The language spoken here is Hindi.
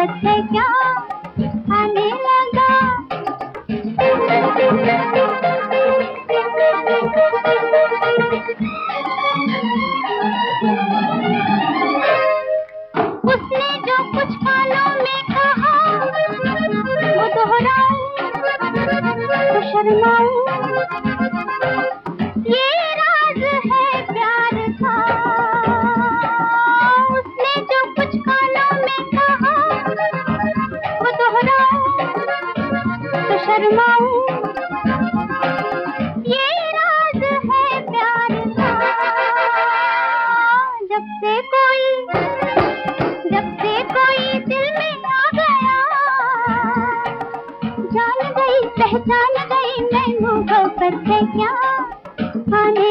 सच क्या? आने लगा। उसने जो कुछ में कहा वो दोहराऊं तो शर्माऊं। जान गई मैं मुँह पर क्या आने